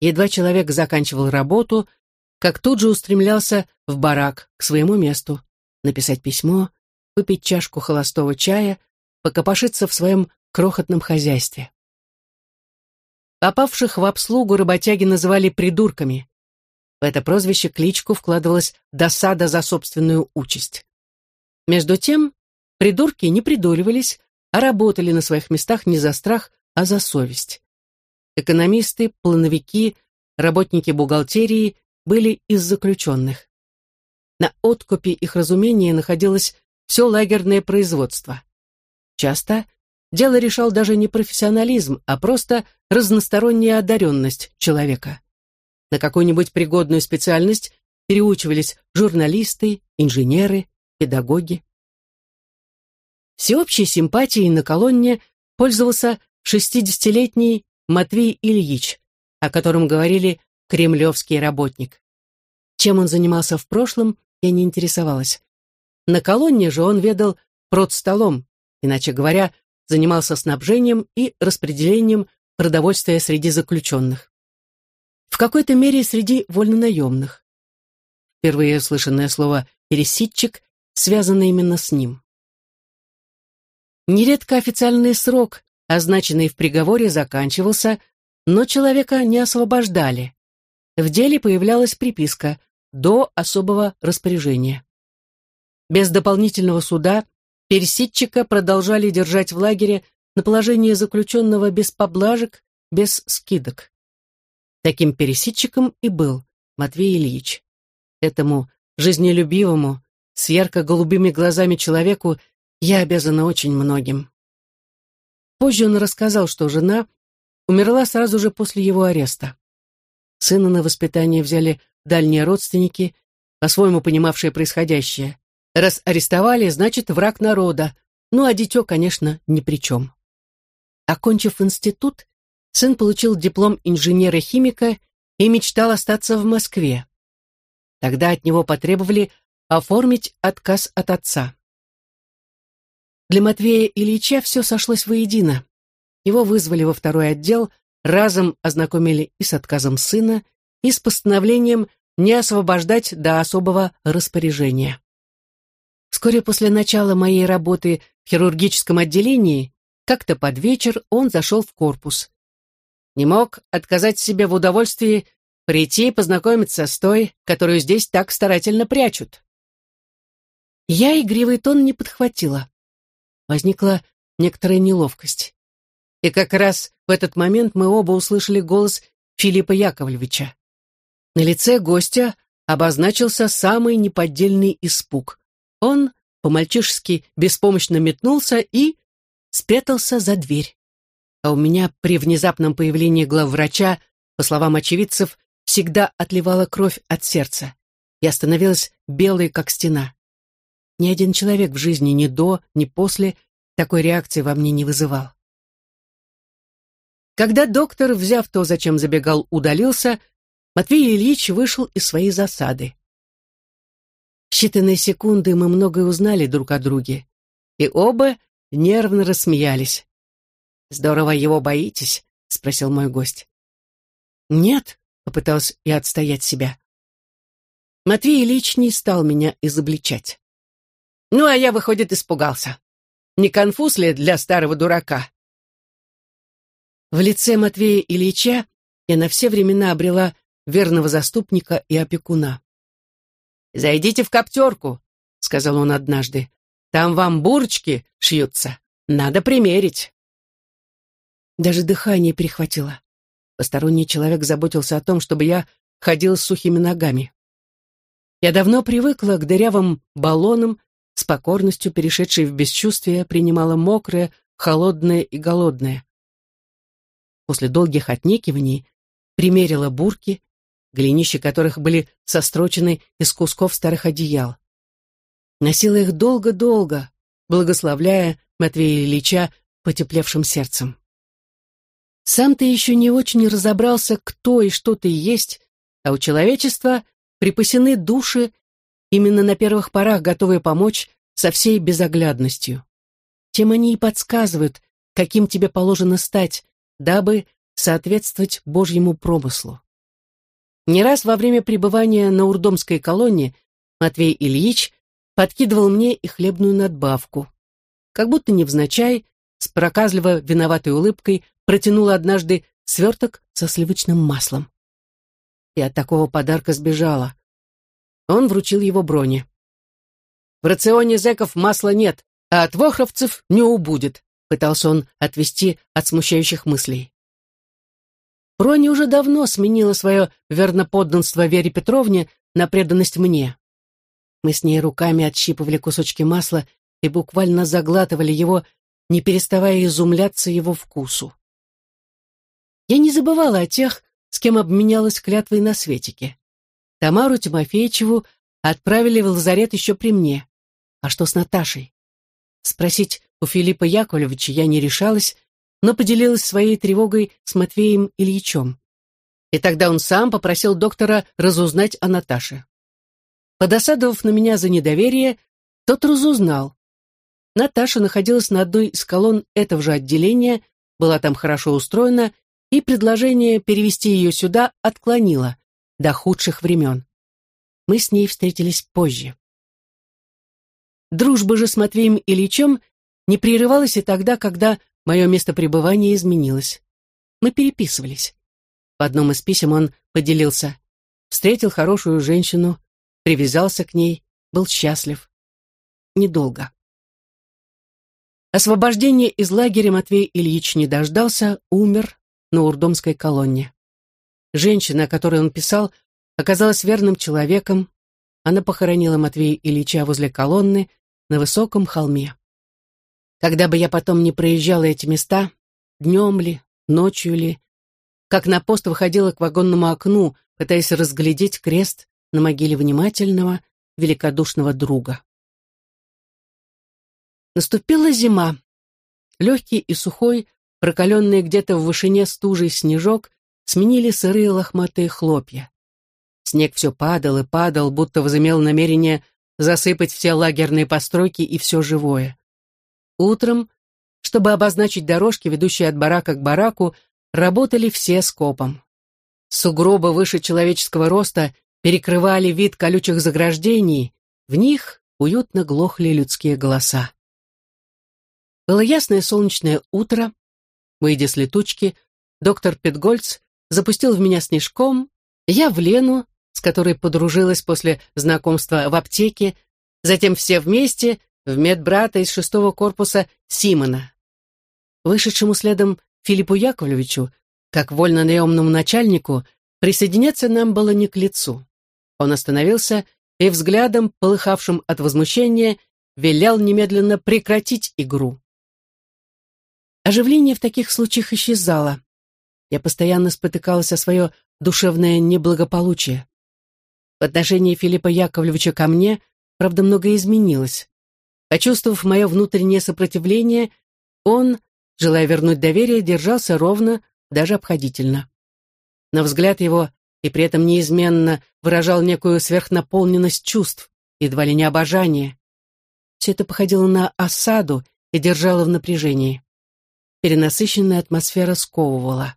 Едва человек заканчивал работу, как тут же устремлялся в барак, к своему месту, написать письмо, выпить чашку холостого чая, покопошиться в своем крохотном хозяйстве. Попавших в обслугу работяги называли придурками. В это прозвище кличку вкладывалась досада за собственную участь. Между тем, придурки не придуривались, а работали на своих местах не за страх, а за совесть. Экономисты, плановики, работники бухгалтерии были из заключенных. На откупе их разумения находилось все лагерное производство. Часто дело решал даже не профессионализм, а просто разносторонняя одаренность человека. На какую-нибудь пригодную специальность переучивались журналисты, инженеры, педагоги. Всеобщей симпатией на колонне пользовался 60-летний Матвей Ильич, о котором говорили «кремлевский работник». Чем он занимался в прошлом, я не интересовалась. На колонне же он ведал продстолом, иначе говоря, занимался снабжением и распределением продовольствия среди заключенных в какой-то мере среди вольнонаемных. Впервые услышанное слово «пересидчик» связано именно с ним. Нередко официальный срок, означенный в приговоре, заканчивался, но человека не освобождали. В деле появлялась приписка «до особого распоряжения». Без дополнительного суда пересидчика продолжали держать в лагере на положении заключенного без поблажек, без скидок. Таким пересидчиком и был Матвей Ильич. Этому жизнелюбивому, с ярко-голубыми глазами человеку я обязана очень многим. Позже он рассказал, что жена умерла сразу же после его ареста. Сына на воспитание взяли дальние родственники, по-своему понимавшие происходящее. Раз арестовали, значит, враг народа. Ну, а дитё, конечно, ни при чем. Окончив институт, сын получил диплом инженера-химика и мечтал остаться в Москве. Тогда от него потребовали оформить отказ от отца. Для Матвея Ильича все сошлось воедино. Его вызвали во второй отдел, разом ознакомили и с отказом сына, и с постановлением не освобождать до особого распоряжения. Вскоре после начала моей работы в хирургическом отделении, как-то под вечер он зашел в корпус не мог отказать себе в удовольствии прийти и познакомиться с той, которую здесь так старательно прячут. Я игривый тон не подхватила. Возникла некоторая неловкость. И как раз в этот момент мы оба услышали голос Филиппа Яковлевича. На лице гостя обозначился самый неподдельный испуг. Он по-мальчишески беспомощно метнулся и спрятался за дверь а у меня при внезапном появлении главврача, по словам очевидцев, всегда отливала кровь от сердца. Я становилась белой, как стена. Ни один человек в жизни ни до, ни после такой реакции во мне не вызывал. Когда доктор, взяв то, зачем забегал, удалился, Матвей Ильич вышел из своей засады. В считанные секунды мы многое узнали друг о друге, и оба нервно рассмеялись. «Здорово его боитесь?» — спросил мой гость. «Нет», — попыталась я отстоять себя. Матвей Ильич не стал меня изобличать. Ну, а я, выходит, испугался. Не конфуз ли для старого дурака? В лице Матвея Ильича я на все времена обрела верного заступника и опекуна. «Зайдите в коптерку», — сказал он однажды. «Там вам бурочки шьются. Надо примерить». Даже дыхание перехватило. Посторонний человек заботился о том, чтобы я ходил с сухими ногами. Я давно привыкла к дырявым баллонам, с покорностью перешедшей в бесчувствие, принимала мокрое, холодное и голодное. После долгих отнекиваний примерила бурки, голенища которых были сострочены из кусков старых одеял. Носила их долго-долго, благословляя Матвея Ильича потеплевшим сердцем. Сам ты еще не очень разобрался, кто и что ты есть, а у человечества припасены души, именно на первых порах готовые помочь со всей безоглядностью. Тем они и подсказывают, каким тебе положено стать, дабы соответствовать Божьему промыслу. Не раз во время пребывания на Урдомской колонне Матвей Ильич подкидывал мне и хлебную надбавку. Как будто невзначай, с проказливо виноватой улыбкой протянул однажды сверток со сливочным маслом. И от такого подарка сбежала. Он вручил его Броне. «В рационе зэков масла нет, а от вохровцев не убудет», пытался он отвести от смущающих мыслей. Броня уже давно сменила свое верноподданство Вере Петровне на преданность мне. Мы с ней руками отщипывали кусочки масла и буквально заглатывали его, не переставая изумляться его вкусу. Я не забывала о тех, с кем обменялась клятвой на светике. Тамару Тимофеевичеву отправили в лазарет еще при мне. А что с Наташей? Спросить у Филиппа Яковлевича я не решалась, но поделилась своей тревогой с Матвеем Ильичем. И тогда он сам попросил доктора разузнать о Наташе. Подосадовав на меня за недоверие, тот разузнал. Наташа находилась на одной из колонн этого же отделения, была там хорошо устроена, и предложение перевести ее сюда отклонила до худших времен. Мы с ней встретились позже. Дружба же с Матвеем Ильичем не прерывалась и тогда, когда мое место пребывания изменилось. Мы переписывались. В одном из писем он поделился. Встретил хорошую женщину, привязался к ней, был счастлив. Недолго. Освобождение из лагеря Матвей Ильич не дождался, умер на урдомской колонне. Женщина, о которой он писал, оказалась верным человеком. Она похоронила Матвея Ильича возле колонны на высоком холме. Когда бы я потом не проезжала эти места, днем ли, ночью ли, как на пост выходила к вагонному окну, пытаясь разглядеть крест на могиле внимательного, великодушного друга. Наступила зима. Легкий и сухой, прокаленный где-то в вышине стужей снежок, сменили сырые лохматые хлопья. Снег все падал и падал, будто возымел намерение засыпать все лагерные постройки и все живое. Утром, чтобы обозначить дорожки, ведущие от барака к бараку, работали все скопом. Сугробы выше человеческого роста перекрывали вид колючих заграждений, в них уютно глохли людские голоса. Было ясное солнечное утро. Выйдя с летучки, доктор Петгольц запустил в меня снежком, я в Лену, с которой подружилась после знакомства в аптеке, затем все вместе в медбрата из шестого корпуса Симона. Вышедшему следом Филиппу Яковлевичу, как вольно-наемному начальнику, присоединяться нам было не к лицу. Он остановился и взглядом, полыхавшим от возмущения, велел немедленно прекратить игру. Оживление в таких случаях исчезало. Я постоянно спотыкалась о свое душевное неблагополучие. В отношении Филиппа Яковлевича ко мне, правда, многое изменилось. Почувствовав мое внутреннее сопротивление, он, желая вернуть доверие, держался ровно, даже обходительно. На взгляд его и при этом неизменно выражал некую сверхнаполненность чувств, едва ли не обожание. Все это походило на осаду и держало в напряжении. Перенасыщенная атмосфера сковывала.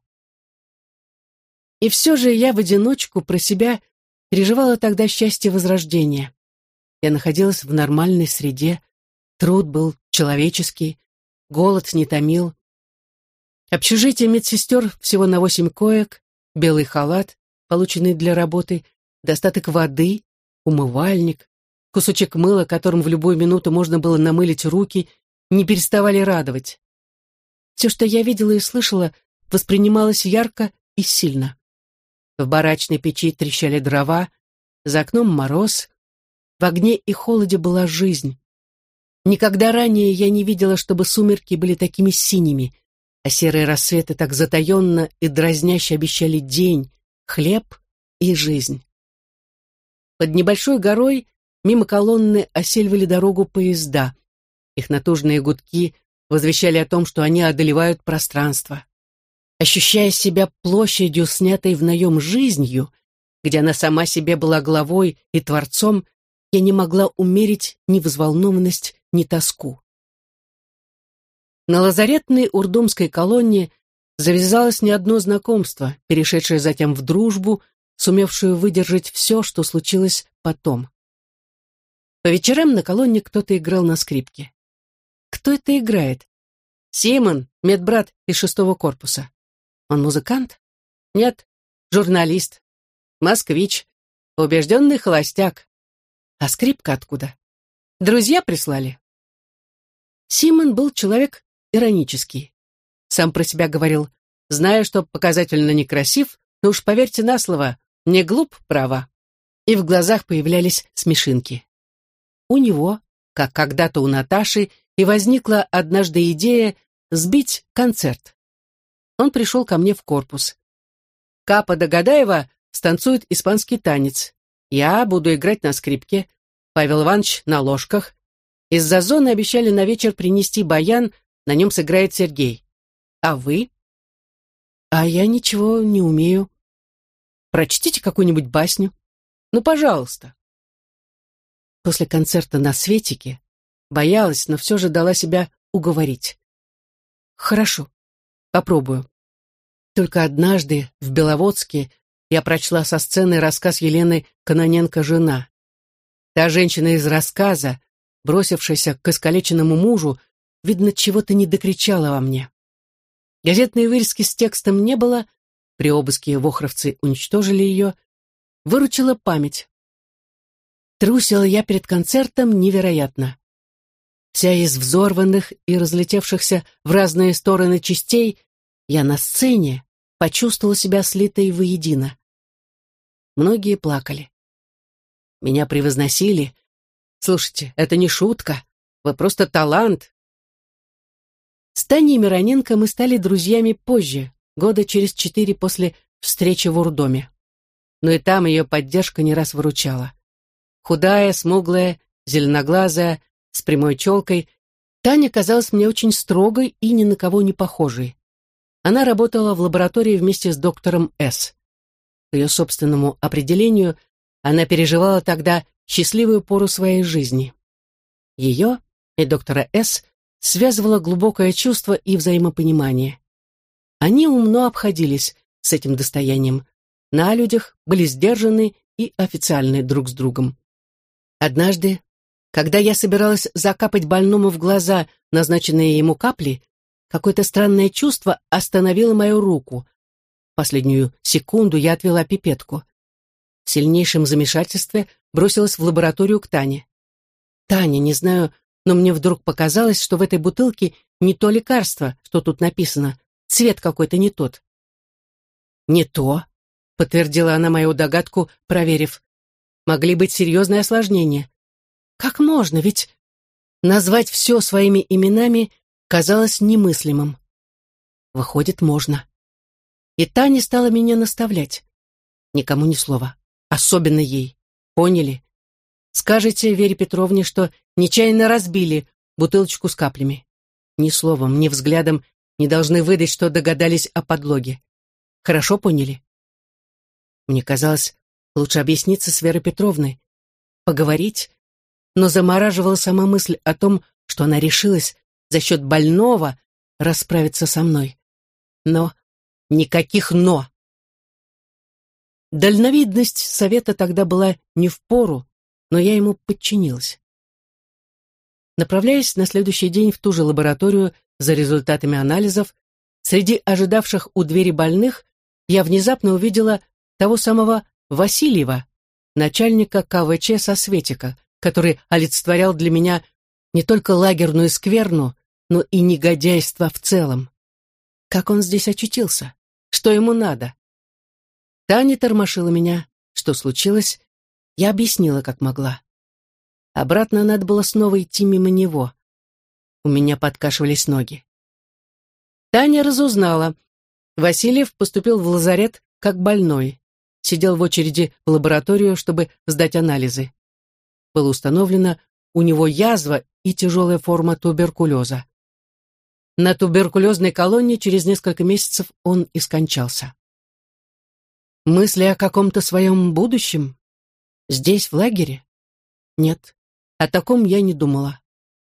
И все же я в одиночку про себя переживала тогда счастье возрождения. Я находилась в нормальной среде, труд был человеческий, голод не томил. Общежитие медсестер всего на восемь коек, белый халат, полученный для работы, достаток воды, умывальник, кусочек мыла, которым в любую минуту можно было намылить руки, не переставали радовать. Все, что я видела и слышала, воспринималось ярко и сильно. В барачной печи трещали дрова, за окном мороз, В огне и холоде была жизнь. Никогда ранее я не видела, чтобы сумерки были такими синими, а серые рассветы так затаенно и дразняще обещали день, хлеб и жизнь. Под небольшой горой мимо колонны осельвали дорогу поезда. Их натужные гудки возвещали о том, что они одолевают пространство. Ощущая себя площадью, снятой в наем жизнью, где она сама себе была главой и творцом, я не могла умерить ни взволнованность, ни тоску. На лазаретной урдумской колонне завязалось не одно знакомство, перешедшее затем в дружбу, сумевшую выдержать все, что случилось потом. По вечерам на колонне кто-то играл на скрипке. Кто это играет? Симон, медбрат из шестого корпуса. Он музыкант? Нет, журналист. Москвич. Убежденный холостяк. А скрипка откуда? Друзья прислали. Симон был человек иронический. Сам про себя говорил, знаю, что показательно некрасив, но уж поверьте на слово, не глуп, право. И в глазах появлялись смешинки. У него, как когда-то у Наташи, и возникла однажды идея сбить концерт. Он пришел ко мне в корпус. Капа Догадаева станцует испанский танец. Я буду играть на скрипке. Павел Иванович на ложках. Из-за зоны обещали на вечер принести баян на нем сыграет Сергей. А вы? А я ничего не умею. Прочтите какую-нибудь басню. Ну, пожалуйста. После концерта на Светике боялась, но все же дала себя уговорить. Хорошо, попробую. Только однажды в Беловодске я прочла со сцены рассказ Елены Каноненко «Жена». Та женщина из рассказа, бросившаяся к искалеченному мужу, Видно, чего-то не докричала во мне. Газетной вырезки с текстом не было, при обыске вохровцы уничтожили ее, выручила память. Трусила я перед концертом невероятно. Вся из взорванных и разлетевшихся в разные стороны частей, я на сцене почувствовала себя слитой воедино. Многие плакали. Меня превозносили. Слушайте, это не шутка. Вы просто талант. С Таней Мироненко мы стали друзьями позже, года через четыре после встречи в урдоме. Но и там ее поддержка не раз выручала. Худая, смуглая, зеленоглазая, с прямой челкой, Таня казалась мне очень строгой и ни на кого не похожей. Она работала в лаборатории вместе с доктором С. По ее собственному определению, она переживала тогда счастливую пору своей жизни. Ее и доктора С связывало глубокое чувство и взаимопонимание. Они умно обходились с этим достоянием. На людях были сдержаны и официальны друг с другом. Однажды, когда я собиралась закапать больному в глаза назначенные ему капли, какое-то странное чувство остановило мою руку. Последнюю секунду я отвела пипетку. В сильнейшем замешательстве бросилась в лабораторию к Тане. Таня, не знаю, но мне вдруг показалось, что в этой бутылке не то лекарство, что тут написано, цвет какой-то не тот. «Не то», — подтвердила она мою догадку, проверив. «Могли быть серьезные осложнения. Как можно, ведь назвать все своими именами казалось немыслимым. Выходит, можно. И Таня стала меня наставлять. Никому ни слова, особенно ей. Поняли? Скажете Вере Петровне, что нечаянно разбили бутылочку с каплями. Ни словом, ни взглядом не должны выдать, что догадались о подлоге. Хорошо поняли? Мне казалось, лучше объясниться с Верой Петровной, поговорить, но замораживала сама мысль о том, что она решилась за счет больного расправиться со мной. Но никаких «но». Дальновидность совета тогда была не в пору, но я ему подчинилась. Направляясь на следующий день в ту же лабораторию за результатами анализов, среди ожидавших у двери больных я внезапно увидела того самого Васильева, начальника КВЧ со Светика, который олицетворял для меня не только лагерную скверну, но и негодяйство в целом. Как он здесь очутился? Что ему надо? Таня тормошила меня. Что случилось? Я объяснила, как могла. Обратно надо было снова идти мимо него. У меня подкашивались ноги. Таня разузнала. Васильев поступил в лазарет как больной. Сидел в очереди в лабораторию, чтобы сдать анализы. Было установлено, у него язва и тяжелая форма туберкулеза. На туберкулезной колонии через несколько месяцев он и скончался. Мысли о каком-то своем будущем? Здесь, в лагере? Нет, о таком я не думала.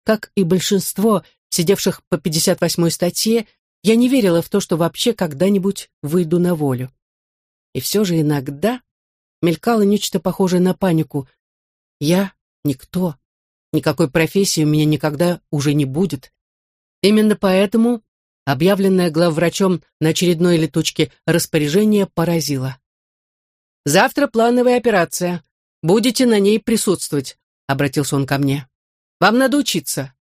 Как и большинство сидевших по 58-й статье, я не верила в то, что вообще когда-нибудь выйду на волю. И все же иногда мелькало нечто похожее на панику. Я никто, никакой профессии у меня никогда уже не будет. Именно поэтому объявленное главврачом на очередной летучке распоряжение поразило. «Завтра плановая операция. Будете на ней присутствовать», — обратился он ко мне. «Вам надо учиться.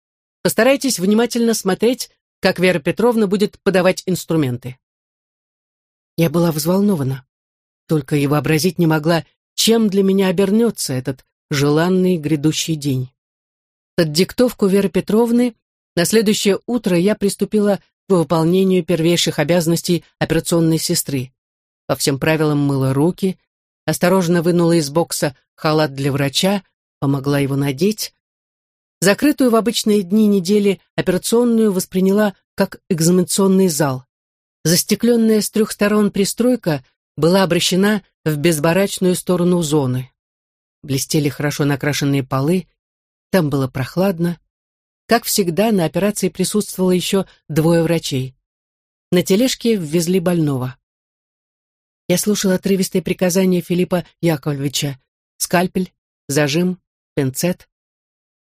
Постарайтесь внимательно смотреть как Вера Петровна будет подавать инструменты. Я была взволнована. Только и вообразить не могла, чем для меня обернется этот желанный грядущий день. Под диктовку Веры Петровны на следующее утро я приступила к выполнению первейших обязанностей операционной сестры. По всем правилам мыла руки, осторожно вынула из бокса халат для врача, помогла его надеть, Закрытую в обычные дни недели операционную восприняла как экзаменационный зал. Застекленная с трех сторон пристройка была обращена в безбарачную сторону зоны. Блестели хорошо накрашенные полы, там было прохладно. Как всегда, на операции присутствовало еще двое врачей. На тележке ввезли больного. Я слушала отрывистые приказания Филиппа Яковлевича. Скальпель, зажим, пинцет.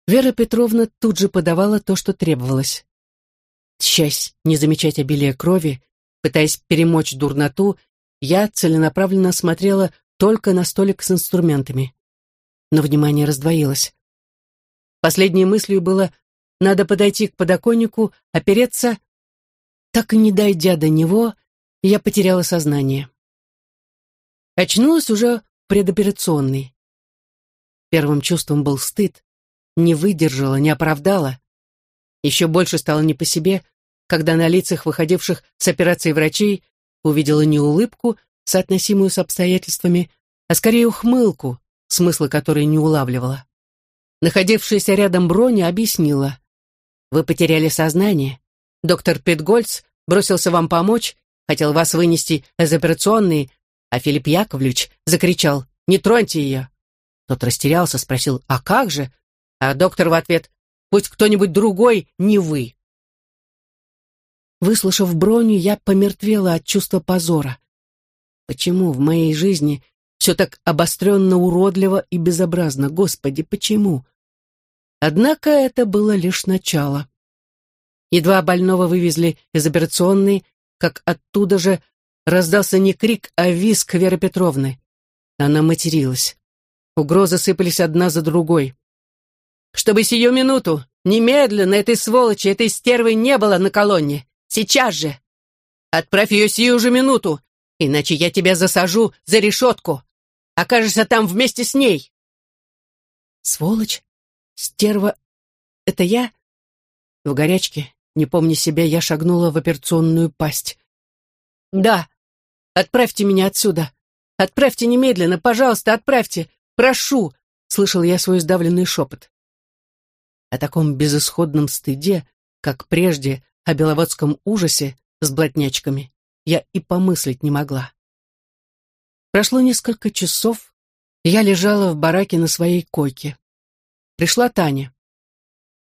Вера Петровна тут же подавала то, что требовалось. Часть не замечать обилия крови, пытаясь перемочь дурноту, я целенаправленно смотрела только на столик с инструментами. Но внимание раздвоилось. Последней мыслью было «надо подойти к подоконнику, опереться». Так и не дойдя до него, я потеряла сознание. Очнулась уже предоперационной. Первым чувством был стыд, не выдержала, не оправдала. Еще больше стало не по себе, когда на лицах выходивших с операции врачей увидела не улыбку, соотносимую с обстоятельствами, а скорее ухмылку, смысла которой не улавливала. Находившаяся рядом Броня объяснила. «Вы потеряли сознание. Доктор Питгольц бросился вам помочь, хотел вас вынести из операционной, а Филипп Яковлевич закричал «Не троньте ее!» Тот растерялся, спросил «А как же?» А доктор в ответ «Пусть кто-нибудь другой, не вы». Выслушав броню, я помертвела от чувства позора. Почему в моей жизни все так обостренно уродливо и безобразно? Господи, почему? Однако это было лишь начало. Едва больного вывезли из операционной, как оттуда же раздался не крик, а визг Веры Петровны. Она материлась. Угрозы сыпались одна за другой чтобы сию минуту, немедленно этой сволочи, этой стервы не было на колонне. Сейчас же. Отправь ее сию же минуту, иначе я тебя засажу за решетку. Окажешься там вместе с ней. Сволочь? Стерва? Это я? В горячке, не помня себя, я шагнула в операционную пасть. Да, отправьте меня отсюда. Отправьте немедленно, пожалуйста, отправьте. Прошу, слышал я свой сдавленный шепот. О таком безысходном стыде, как прежде о беловодском ужасе с блатнячками, я и помыслить не могла. Прошло несколько часов, я лежала в бараке на своей койке. Пришла Таня.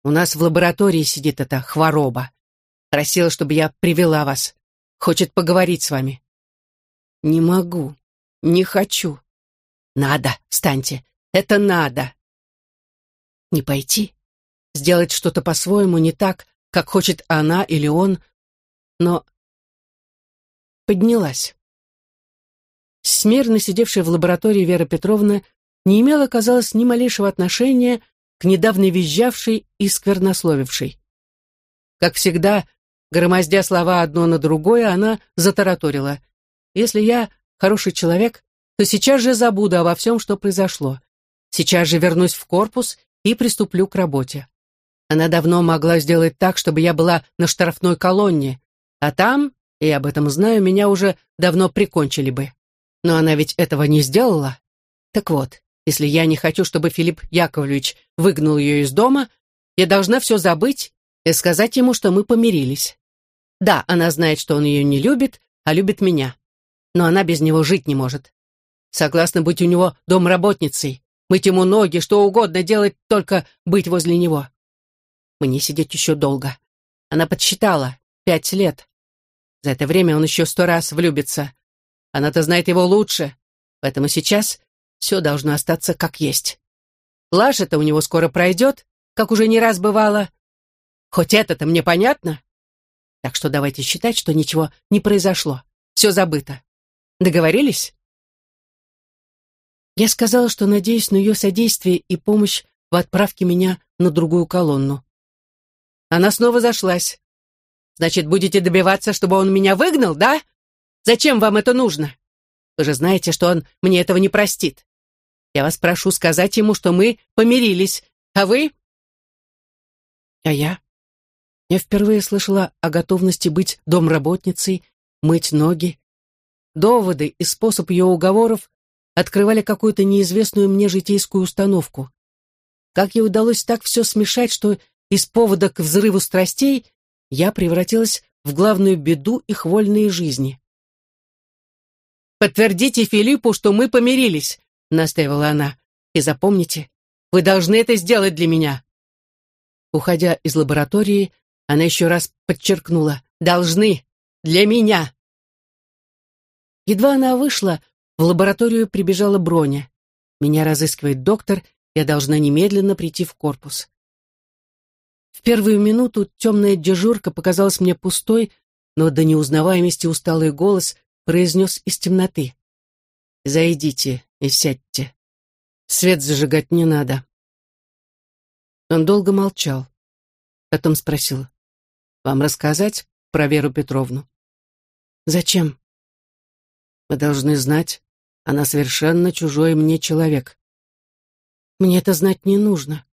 У нас в лаборатории сидит эта хвороба. Просила, чтобы я привела вас. Хочет поговорить с вами. Не могу, не хочу. Надо, встаньте, это надо. Не пойти? сделать что-то по-своему, не так, как хочет она или он, но поднялась. Смирно сидевшая в лаборатории Вера Петровна не имела, казалось, ни малейшего отношения к недавно визжавшей и сквернословившей. Как всегда, громоздя слова одно на другое, она затараторила. «Если я хороший человек, то сейчас же забуду обо всем, что произошло. Сейчас же вернусь в корпус и приступлю к работе. Она давно могла сделать так, чтобы я была на штрафной колонне, а там, и об этом знаю, меня уже давно прикончили бы. Но она ведь этого не сделала. Так вот, если я не хочу, чтобы Филипп Яковлевич выгнал ее из дома, я должна все забыть и сказать ему, что мы помирились. Да, она знает, что он ее не любит, а любит меня. Но она без него жить не может. Согласна быть у него домработницей, мыть ему ноги, что угодно делать, только быть возле него. Мне сидеть еще долго. Она подсчитала. Пять лет. За это время он еще сто раз влюбится. Она-то знает его лучше. Поэтому сейчас все должно остаться как есть. Лаж это у него скоро пройдет, как уже не раз бывало. Хоть это-то мне понятно. Так что давайте считать, что ничего не произошло. Все забыто. Договорились? Я сказала, что надеюсь на ее содействие и помощь в отправке меня на другую колонну. Она снова зашлась. «Значит, будете добиваться, чтобы он меня выгнал, да? Зачем вам это нужно? Вы же знаете, что он мне этого не простит. Я вас прошу сказать ему, что мы помирились, а вы...» А я? Я впервые слышала о готовности быть домработницей, мыть ноги. Доводы и способ ее уговоров открывали какую-то неизвестную мне житейскую установку. Как ей удалось так все смешать, что из повода к взрыву страстей я превратилась в главную беду их вольной жизни. «Подтвердите Филиппу, что мы помирились», — настаивала она. «И запомните, вы должны это сделать для меня». Уходя из лаборатории, она еще раз подчеркнула «должны, для меня». Едва она вышла, в лабораторию прибежала Броня. Меня разыскивает доктор, я должна немедленно прийти в корпус. В первую минуту темная дежурка показалась мне пустой, но до неузнаваемости усталый голос произнес из темноты. «Зайдите и сядьте. Свет зажигать не надо». Он долго молчал. Потом спросил. «Вам рассказать про Веру Петровну?» «Зачем?» «Вы должны знать, она совершенно чужой мне человек». «Мне это знать не нужно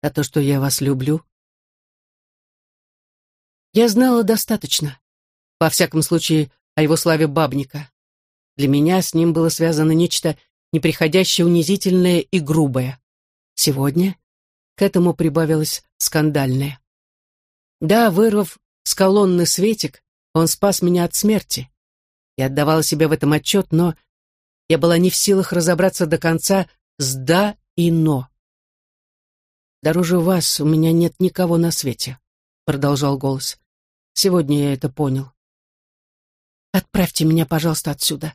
а то, что я вас люблю. Я знала достаточно. Во всяком случае, о его славе бабника. Для меня с ним было связано нечто неприходящее, унизительное и грубое. Сегодня к этому прибавилось скандальное. Да, вырвав с колонны светик, он спас меня от смерти. Я отдавала себе в этом отчет, но я была не в силах разобраться до конца с «да» и «но». «Дороже вас у меня нет никого на свете», — продолжал голос. «Сегодня я это понял. Отправьте меня, пожалуйста, отсюда».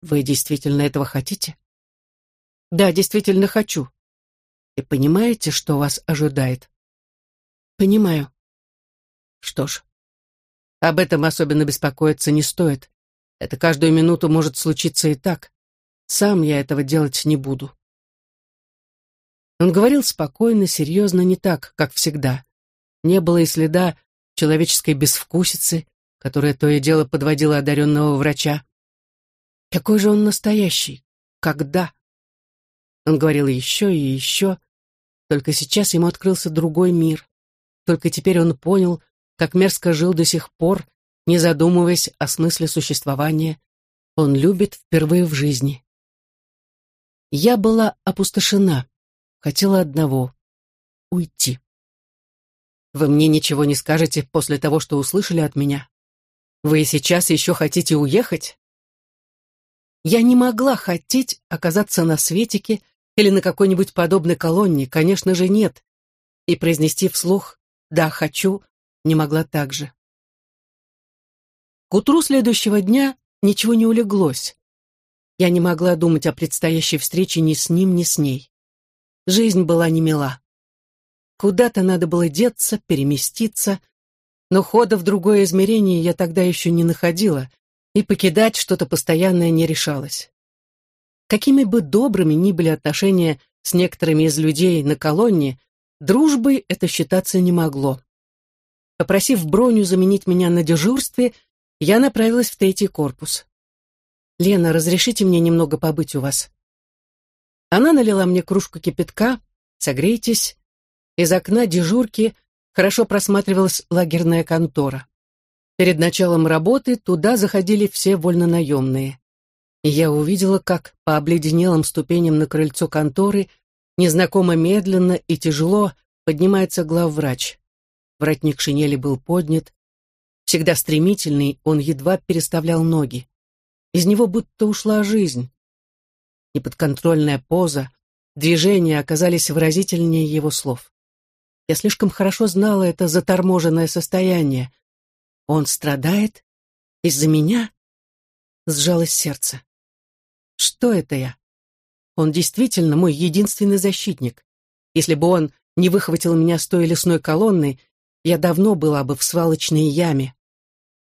«Вы действительно этого хотите?» «Да, действительно хочу. И понимаете, что вас ожидает?» «Понимаю». «Что ж, об этом особенно беспокоиться не стоит. Это каждую минуту может случиться и так. Сам я этого делать не буду». Он говорил спокойно, серьезно, не так, как всегда. Не было и следа человеческой безвкусицы, которая то и дело подводила одаренного врача. Какой же он настоящий? Когда? Он говорил еще и еще. Только сейчас ему открылся другой мир. Только теперь он понял, как мерзко жил до сих пор, не задумываясь о смысле существования. Он любит впервые в жизни. Я была опустошена хотела одного — уйти. Вы мне ничего не скажете после того, что услышали от меня? Вы сейчас еще хотите уехать? Я не могла хотеть оказаться на Светике или на какой-нибудь подобной колонне, конечно же, нет. И произнести вслух «да, хочу» не могла так же. К утру следующего дня ничего не улеглось. Я не могла думать о предстоящей встрече ни с ним, ни с ней. Жизнь была немила. Куда-то надо было деться, переместиться, но хода в другое измерение я тогда еще не находила, и покидать что-то постоянное не решалась. Какими бы добрыми ни были отношения с некоторыми из людей на колонне, дружбой это считаться не могло. Попросив Броню заменить меня на дежурстве, я направилась в третий корпус. «Лена, разрешите мне немного побыть у вас?» Она налила мне кружку кипятка, согрейтесь. Из окна дежурки хорошо просматривалась лагерная контора. Перед началом работы туда заходили все вольнонаемные. И я увидела, как по обледенелым ступеням на крыльцо конторы незнакомо медленно и тяжело поднимается главврач. Воротник шинели был поднят. Всегда стремительный, он едва переставлял ноги. Из него будто ушла жизнь. Неподконтрольная поза, движения оказались выразительнее его слов. Я слишком хорошо знала это заторможенное состояние. Он страдает? Из-за меня? Сжалось сердце. Что это я? Он действительно мой единственный защитник. Если бы он не выхватил меня с той лесной колонны, я давно была бы в свалочной яме.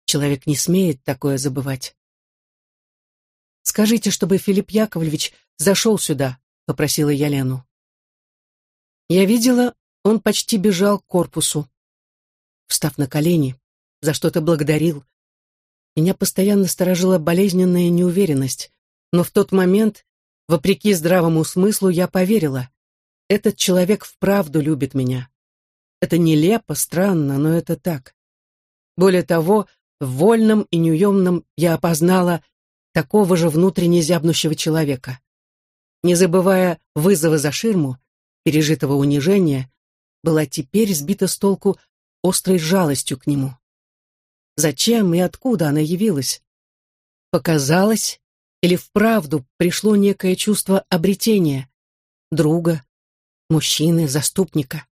Человек не смеет такое забывать. «Скажите, чтобы Филипп Яковлевич зашел сюда», — попросила я Лену. Я видела, он почти бежал к корпусу. Встав на колени, за что-то благодарил. Меня постоянно сторожила болезненная неуверенность, но в тот момент, вопреки здравому смыслу, я поверила. Этот человек вправду любит меня. Это нелепо, странно, но это так. Более того, в вольном и неуемном я опознала такого же внутренне зябнущего человека. Не забывая вызова за ширму, пережитого унижения, была теперь сбита с толку острой жалостью к нему. Зачем и откуда она явилась? Показалось или вправду пришло некое чувство обретения, друга, мужчины, заступника?